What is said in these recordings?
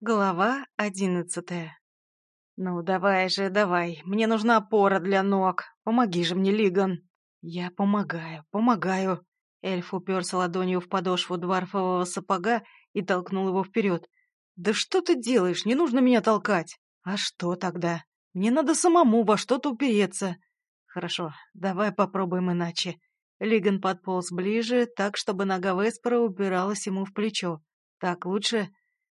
Глава одиннадцатая. «Ну, давай же, давай. Мне нужна опора для ног. Помоги же мне, Лиган». «Я помогаю, помогаю». Эльф уперся ладонью в подошву дворфового сапога и толкнул его вперед. «Да что ты делаешь? Не нужно меня толкать». «А что тогда? Мне надо самому во что-то упереться». «Хорошо, давай попробуем иначе». Лиган подполз ближе, так, чтобы нога Веспера упиралась ему в плечо. «Так лучше?»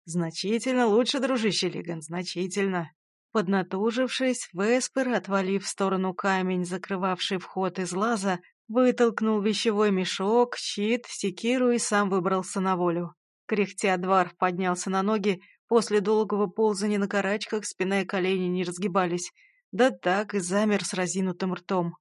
«Значительно лучше, дружище Лиган, значительно». Поднатужившись, Веспер, отвалив в сторону камень, закрывавший вход из лаза, вытолкнул вещевой мешок, щит, секиру и сам выбрался на волю. Кряхтя Дварф поднялся на ноги, после долгого ползания на карачках спина и колени не разгибались, да так и замер с разинутым ртом.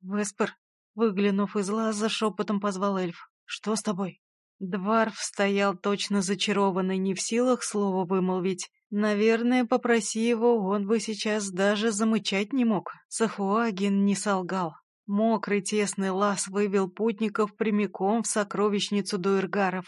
«Веспер», выглянув из лаза, шепотом позвал эльф. «Что с тобой?» Дварф стоял точно зачарованный, не в силах слова вымолвить. Наверное, попроси его, он бы сейчас даже замычать не мог. Сахуагин не солгал. Мокрый тесный лаз вывел путников прямиком в сокровищницу дуэргаров.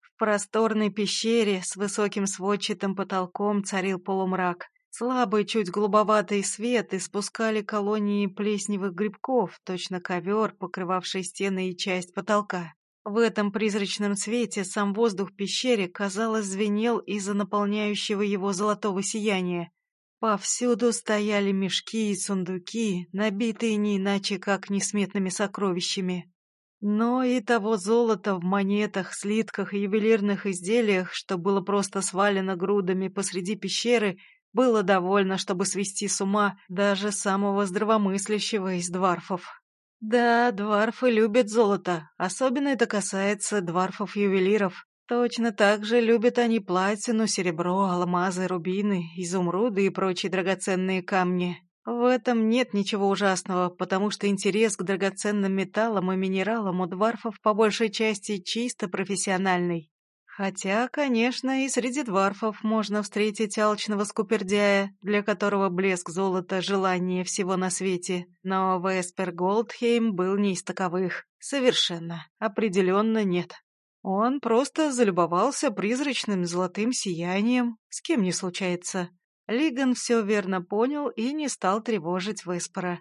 В просторной пещере с высоким сводчатым потолком царил полумрак. Слабый, чуть голубоватый свет испускали колонии плесневых грибков, точно ковер, покрывавший стены и часть потолка. В этом призрачном свете сам воздух в пещере, казалось, звенел из-за наполняющего его золотого сияния. Повсюду стояли мешки и сундуки, набитые не иначе, как несметными сокровищами. Но и того золота в монетах, слитках и ювелирных изделиях, что было просто свалено грудами посреди пещеры, было довольно, чтобы свести с ума даже самого здравомыслящего из дварфов. Да, дварфы любят золото, особенно это касается дварфов-ювелиров. Точно так же любят они платину, серебро, алмазы, рубины, изумруды и прочие драгоценные камни. В этом нет ничего ужасного, потому что интерес к драгоценным металлам и минералам у дварфов по большей части чисто профессиональный. Хотя, конечно, и среди дварфов можно встретить алчного скупердяя, для которого блеск золота — желание всего на свете. Но Веспер Голдхейм был не из таковых. Совершенно. Определенно нет. Он просто залюбовался призрачным золотым сиянием. С кем не случается. Лиган все верно понял и не стал тревожить Веспера.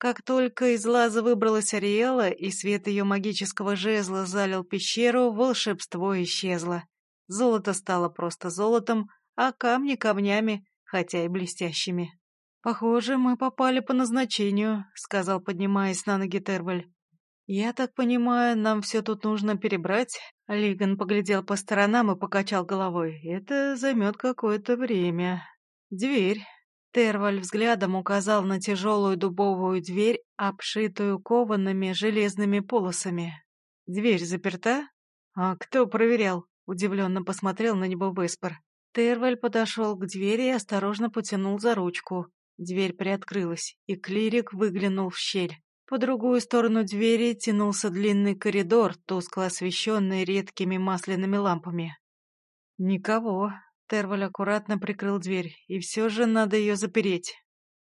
Как только из лаза выбралась Ариэла, и свет ее магического жезла залил пещеру, волшебство исчезло. Золото стало просто золотом, а камни камнями, хотя и блестящими. «Похоже, мы попали по назначению», — сказал, поднимаясь на ноги Терваль. «Я так понимаю, нам все тут нужно перебрать?» Лиган поглядел по сторонам и покачал головой. «Это займет какое-то время. Дверь. Терваль взглядом указал на тяжелую дубовую дверь, обшитую коваными железными полосами. «Дверь заперта?» «А кто проверял?» — удивленно посмотрел на него Веспер. Терваль подошел к двери и осторожно потянул за ручку. Дверь приоткрылась, и клирик выглянул в щель. По другую сторону двери тянулся длинный коридор, тускло освещенный редкими масляными лампами. «Никого», Терваль аккуратно прикрыл дверь, и все же надо ее запереть.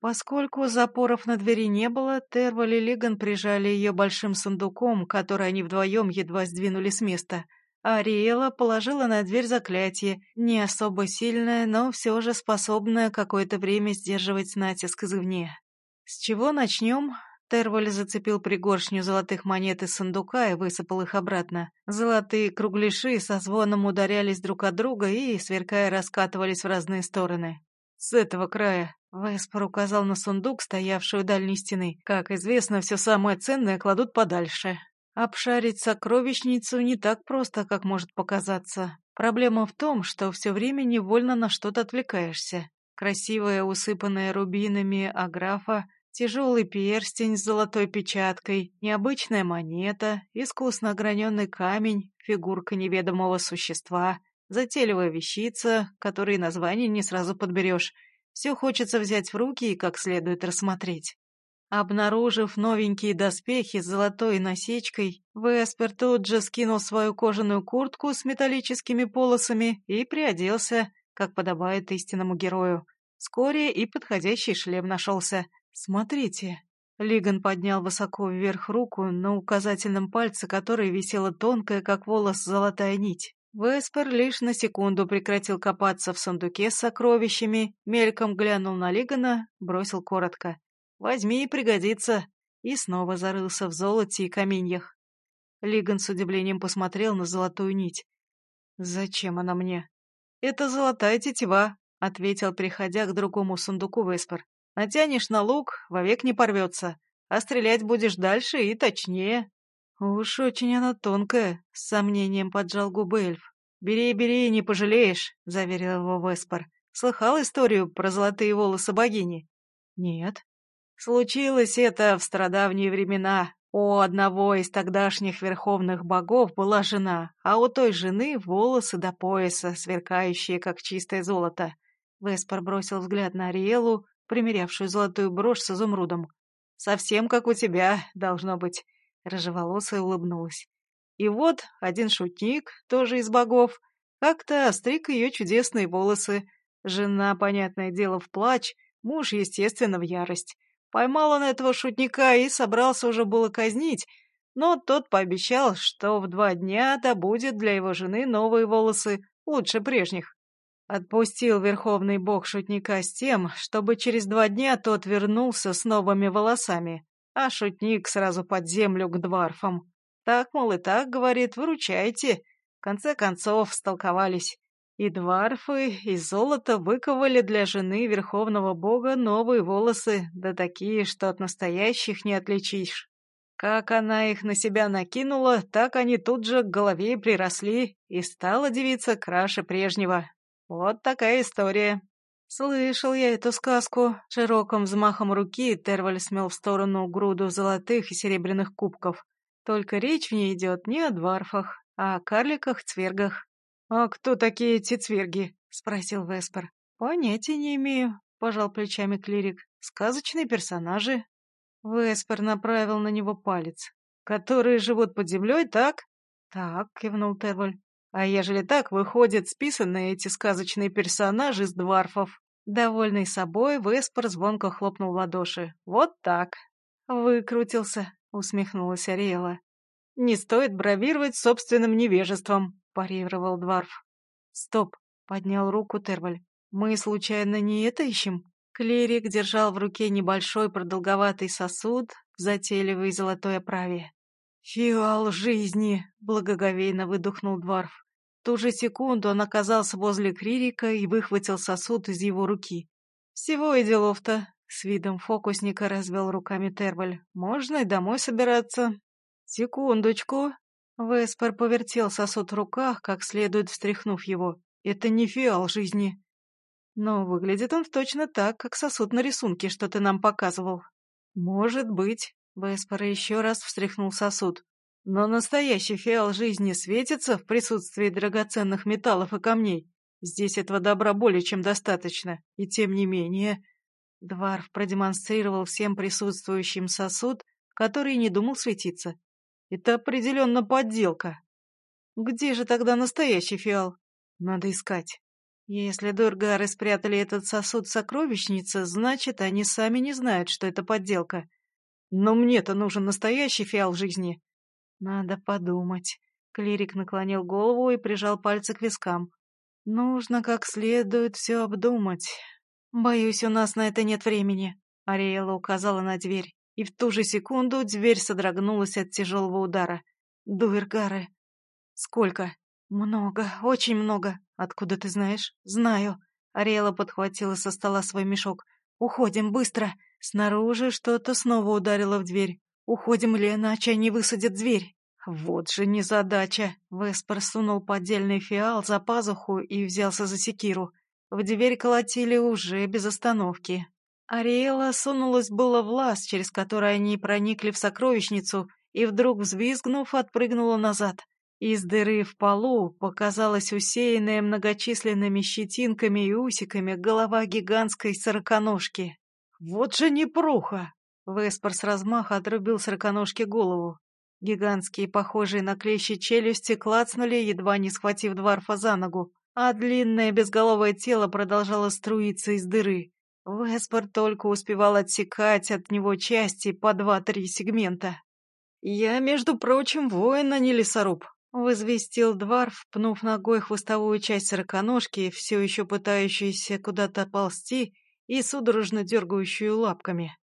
Поскольку запоров на двери не было, Терваль и Лиган прижали ее большим сундуком, который они вдвоем едва сдвинули с места, а Ариэла положила на дверь заклятие, не особо сильное, но все же способное какое-то время сдерживать натиск извне. «С чего начнем?» Терволь зацепил пригоршню золотых монет из сундука и высыпал их обратно. Золотые кругляши со звоном ударялись друг от друга и, сверкая, раскатывались в разные стороны. «С этого края», — Веспор указал на сундук, стоявший у дальней стены. «Как известно, все самое ценное кладут подальше». Обшарить сокровищницу не так просто, как может показаться. Проблема в том, что все время невольно на что-то отвлекаешься. Красивая, усыпанная рубинами аграфа Тяжелый перстень с золотой печаткой, необычная монета, искусно ограненный камень, фигурка неведомого существа, затейливая вещица, которой название не сразу подберешь. Все хочется взять в руки и как следует рассмотреть. Обнаружив новенькие доспехи с золотой насечкой, Веспер тут же скинул свою кожаную куртку с металлическими полосами и приоделся, как подобает истинному герою. Вскоре и подходящий шлем нашелся. «Смотрите». Лиган поднял высоко вверх руку, на указательном пальце которой висела тонкая, как волос, золотая нить. Веспер лишь на секунду прекратил копаться в сундуке с сокровищами, мельком глянул на Лигана, бросил коротко. «Возьми, и пригодится!» и снова зарылся в золоте и каменьях. Лиган с удивлением посмотрел на золотую нить. «Зачем она мне?» «Это золотая тетива», — ответил, приходя к другому сундуку Веспер. «Натянешь на лук, вовек не порвется, а стрелять будешь дальше и точнее». «Уж очень она тонкая», — с сомнением поджал губы эльф. «Бери, бери, не пожалеешь», — заверил его Веспор. «Слыхал историю про золотые волосы богини?» «Нет». «Случилось это в страдавние времена. У одного из тогдашних верховных богов была жена, а у той жены волосы до пояса, сверкающие, как чистое золото». Веспор бросил взгляд на Ариэлу, примерявшую золотую брошь с изумрудом. «Совсем как у тебя, должно быть. Рыжеволосая улыбнулась. И вот один шутник, тоже из богов, как-то остриг ее чудесные волосы. Жена, понятное дело, в плач, муж, естественно, в ярость. Поймал он этого шутника и собрался уже было казнить, но тот пообещал, что в два дня добудет для его жены новые волосы, лучше прежних. Отпустил верховный бог шутника с тем, чтобы через два дня тот вернулся с новыми волосами а шутник сразу под землю к дварфам. Так, мол, и так, говорит, выручайте. В конце концов, столковались. И дварфы из золота выковали для жены верховного бога новые волосы, да такие, что от настоящих не отличишь. Как она их на себя накинула, так они тут же к голове приросли, и стала девица краше прежнего. Вот такая история. «Слышал я эту сказку». Широким взмахом руки Терваль смел в сторону груду золотых и серебряных кубков. Только речь в ней идет не о дварфах, а о карликах-цвергах. «А кто такие эти цверги?» — спросил Веспер. «Понятия не имею», — пожал плечами клирик. «Сказочные персонажи». Веспер направил на него палец. «Которые живут под землей, так?» «Так», — кивнул Терваль. А ежели так, выходят списанные эти сказочные персонажи из дварфов. Довольный собой, Веспор звонко хлопнул в ладоши. «Вот так!» «Выкрутился», — усмехнулась Ариэла. «Не стоит бравировать собственным невежеством», — парировал Дварф. «Стоп», — поднял руку Терваль. «Мы, случайно, не это ищем?» Клирик держал в руке небольшой продолговатый сосуд в затейливой золотой оправе. «Фиал жизни!» — благоговейно выдохнул Дварф ту же секунду он оказался возле Кририка и выхватил сосуд из его руки. «Всего и делов-то», — с видом фокусника развел руками Терваль. «Можно и домой собираться». «Секундочку». Веспер повертел сосуд в руках, как следует встряхнув его. «Это не фиал жизни». «Но выглядит он точно так, как сосуд на рисунке, что ты нам показывал». «Может быть». Веспер еще раз встряхнул сосуд. Но настоящий фиал жизни светится в присутствии драгоценных металлов и камней. Здесь этого добра более чем достаточно. И тем не менее... Дварф продемонстрировал всем присутствующим сосуд, который не думал светиться. Это определенно подделка. Где же тогда настоящий фиал? Надо искать. Если Дургары спрятали этот сосуд в сокровищнице, значит, они сами не знают, что это подделка. Но мне-то нужен настоящий фиал жизни. Надо подумать. Клирик наклонил голову и прижал пальцы к вискам. Нужно как следует все обдумать. Боюсь, у нас на это нет времени. Ариэла указала на дверь, и в ту же секунду дверь содрогнулась от тяжелого удара. Дуэргары. Сколько? Много, очень много. Откуда ты знаешь? Знаю. Ариэла подхватила со стола свой мешок. Уходим, быстро. Снаружи что-то снова ударило в дверь. Уходим ли, иначе они высадят дверь. Вот же незадача. Веспер сунул поддельный фиал за пазуху и взялся за секиру. В дверь колотили уже без остановки. Ариэла сунулась было в лаз, через который они проникли в сокровищницу, и вдруг, взвизгнув, отпрыгнула назад. Из дыры в полу показалась усеянная многочисленными щетинками и усиками голова гигантской сороконожки. «Вот же непруха!» Веспор с размаха отрубил сороконожке голову. Гигантские, похожие на клещи челюсти, клацнули, едва не схватив Дварфа за ногу, а длинное безголовое тело продолжало струиться из дыры. Веспор только успевал отсекать от него части по два-три сегмента. «Я, между прочим, воин, а не лесоруб», — Возвестил Дварф, пнув ногой хвостовую часть сороконожки, все еще пытающуюся куда-то ползти и судорожно дергающую лапками.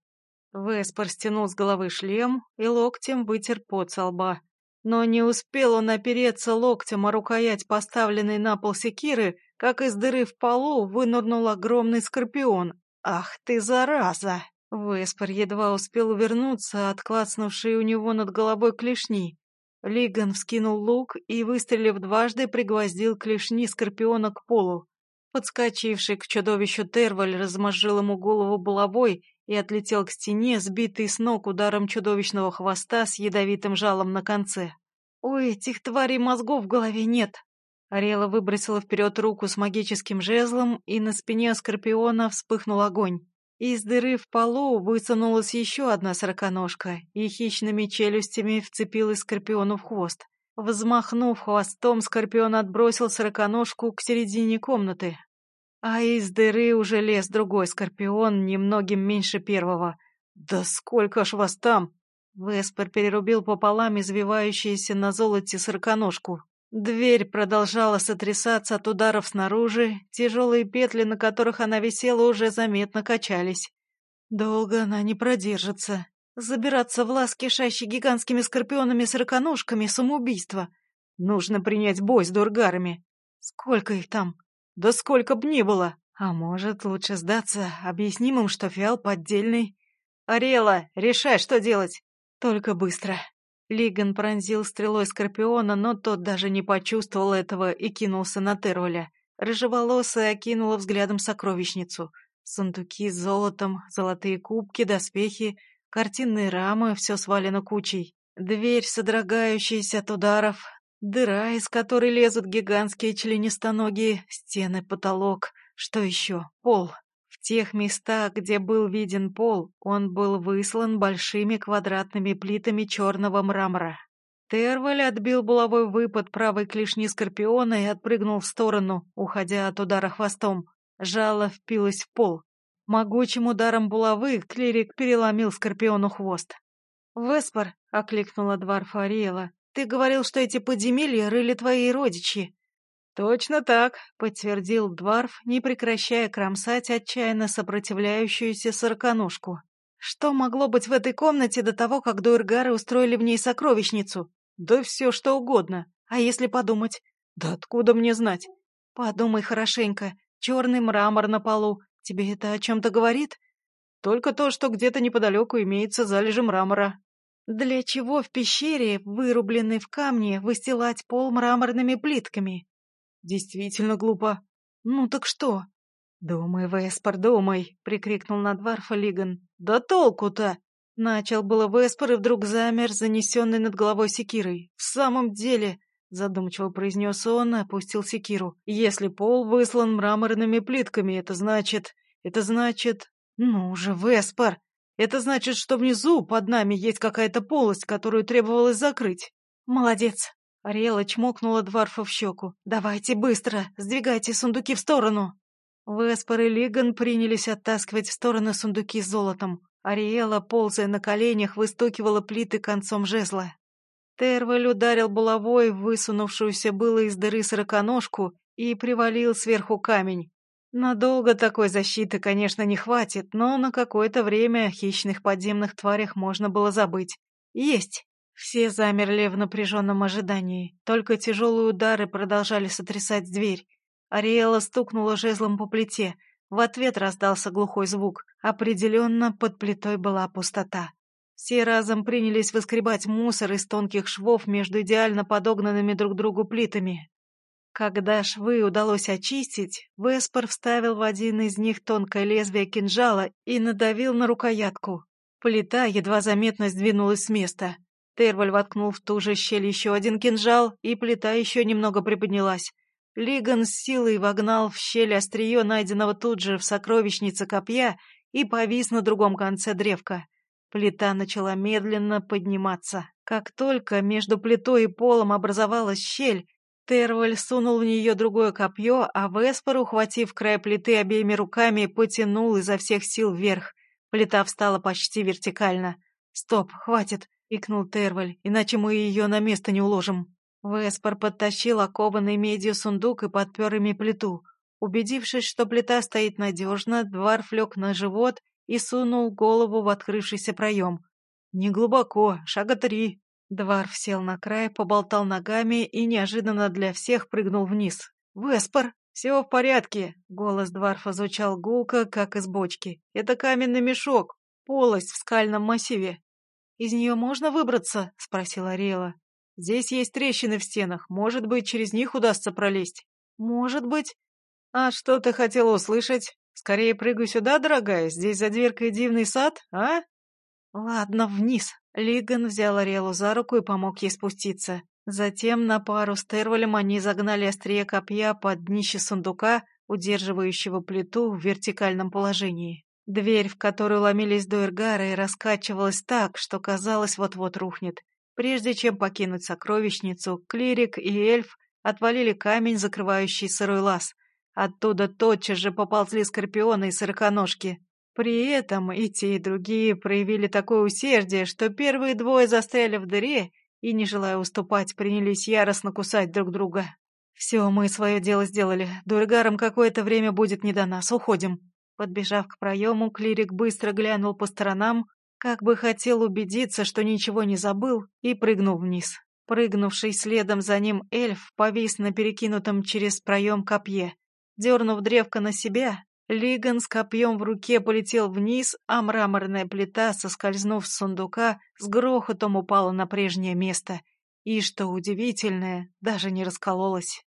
Веспор стянул с головы шлем и локтем вытер пот со лба. Но не успел он опереться локтем о рукоять поставленной на пол секиры, как из дыры в полу вынырнул огромный скорпион. «Ах ты, зараза!» Веспор едва успел увернуться от клацнувшей у него над головой клешни. Лиган вскинул лук и, выстрелив дважды, пригвоздил клешни скорпиона к полу. Подскочивший к чудовищу Терваль размозжил ему голову булавой и отлетел к стене, сбитый с ног ударом чудовищного хвоста с ядовитым жалом на конце. «У этих тварей мозгов в голове нет!» Арела выбросила вперед руку с магическим жезлом, и на спине скорпиона вспыхнул огонь. Из дыры в полу высунулась еще одна сороконожка и хищными челюстями вцепилась скорпиону в хвост. Взмахнув хвостом, скорпион отбросил сороконожку к середине комнаты. А из дыры уже лез другой скорпион, немногим меньше первого. «Да сколько ж вас там!» Веспер перерубил пополам извивающуюся на золоте сороконожку. Дверь продолжала сотрясаться от ударов снаружи, тяжелые петли, на которых она висела, уже заметно качались. Долго она не продержится. Забираться в лаз, кишащий гигантскими скорпионами-сороконожками, самоубийство. Нужно принять бой с дургарами. Сколько их там? Да сколько б ни было. А может, лучше сдаться, объясним им, что фиал поддельный. Арела, решай, что делать. Только быстро. Лиган пронзил стрелой Скорпиона, но тот даже не почувствовал этого и кинулся на Терволя. Рыжеволосая окинула взглядом сокровищницу. Сундуки с золотом, золотые кубки, доспехи, картинные рамы, все свалено кучей. Дверь, содрогающаяся от ударов, дыра, из которой лезут гигантские членистоногие, стены, потолок. Что еще? Пол тех местах, где был виден пол, он был выслан большими квадратными плитами черного мрамора. Терваль отбил булавой выпад правой клешни скорпиона и отпрыгнул в сторону, уходя от удара хвостом. Жало впилось в пол. Могучим ударом булавы клирик переломил скорпиону хвост. «Веспор», — окликнула Дварфа Ариэла, — «ты говорил, что эти подземелья рыли твои родичи. «Точно так», — подтвердил Дварф, не прекращая кромсать отчаянно сопротивляющуюся сороконожку. «Что могло быть в этой комнате до того, как дуэргары устроили в ней сокровищницу? Да все что угодно. А если подумать? Да откуда мне знать? Подумай хорошенько. Черный мрамор на полу. Тебе это о чем-то говорит? Только то, что где-то неподалеку имеется залежи мрамора. Для чего в пещере, вырубленной в камне, выстилать пол мраморными плитками? Действительно глупо. Ну так что? Думай, Веспор, думай, прикрикнул на Дварфа Лиган. Да толку-то! Начал было Веспор и вдруг замер, занесенный над головой секирой. В самом деле, задумчиво произнес он опустил секиру. Если пол выслан мраморными плитками, это значит... Это значит... Ну же, Веспор! Это значит, что внизу, под нами, есть какая-то полость, которую требовалось закрыть. Молодец, Ариэла чмокнула Дварфа в щеку. «Давайте быстро! Сдвигайте сундуки в сторону!» Веспор и Лиган принялись оттаскивать в стороны сундуки с золотом. Ариэла, ползая на коленях, выстукивала плиты концом жезла. Тервель ударил булавой в высунувшуюся было из дыры сороконожку и привалил сверху камень. Надолго такой защиты, конечно, не хватит, но на какое-то время о хищных подземных тварях можно было забыть. Есть! Все замерли в напряженном ожидании, только тяжелые удары продолжали сотрясать дверь. Ариэла стукнула жезлом по плите. В ответ раздался глухой звук. Определенно, под плитой была пустота. Все разом принялись выскребать мусор из тонких швов между идеально подогнанными друг другу плитами. Когда швы удалось очистить, Веспор вставил в один из них тонкое лезвие кинжала и надавил на рукоятку. Плита едва заметно сдвинулась с места. Терваль воткнул в ту же щель еще один кинжал, и плита еще немного приподнялась. Лиган с силой вогнал в щель острие найденного тут же в сокровищнице копья и повис на другом конце древка. Плита начала медленно подниматься. Как только между плитой и полом образовалась щель, Терваль сунул в нее другое копье, а Веспор, ухватив край плиты обеими руками, потянул изо всех сил вверх. Плита встала почти вертикально. «Стоп, хватит!» — икнул Терваль, — иначе мы ее на место не уложим. Веспор подтащил окованный медью сундук и подпер ими плиту. Убедившись, что плита стоит надежно, Дварф лег на живот и сунул голову в открывшийся проем. «Не глубоко, шага три». Дварф сел на край, поболтал ногами и неожиданно для всех прыгнул вниз. «Веспор!» «Все в порядке!» — голос Дварфа звучал гулко, как из бочки. «Это каменный мешок, полость в скальном массиве». «Из нее можно выбраться?» — спросила Ариэла. «Здесь есть трещины в стенах. Может быть, через них удастся пролезть?» «Может быть». «А что ты хотела услышать? Скорее прыгай сюда, дорогая. Здесь за дверкой дивный сад, а?» «Ладно, вниз». Лиган взял Ариэлу за руку и помог ей спуститься. Затем на пару с Тервалем они загнали острие копья под днище сундука, удерживающего плиту в вертикальном положении. Дверь, в которую ломились до раскачивалась так, что казалось, вот-вот рухнет. Прежде чем покинуть сокровищницу, клирик и эльф отвалили камень, закрывающий сырой лаз. Оттуда тотчас же поползли скорпионы и сороконожки. При этом и те, и другие проявили такое усердие, что первые двое застряли в дыре и, не желая уступать, принялись яростно кусать друг друга. «Все, мы свое дело сделали. Дургарам какое-то время будет не до нас. Уходим». Подбежав к проему, клирик быстро глянул по сторонам, как бы хотел убедиться, что ничего не забыл, и прыгнул вниз. Прыгнувший следом за ним эльф повис на перекинутом через проем копье. Дернув древко на себя, Лиган с копьем в руке полетел вниз, а мраморная плита, соскользнув с сундука, с грохотом упала на прежнее место. И, что удивительное, даже не раскололась.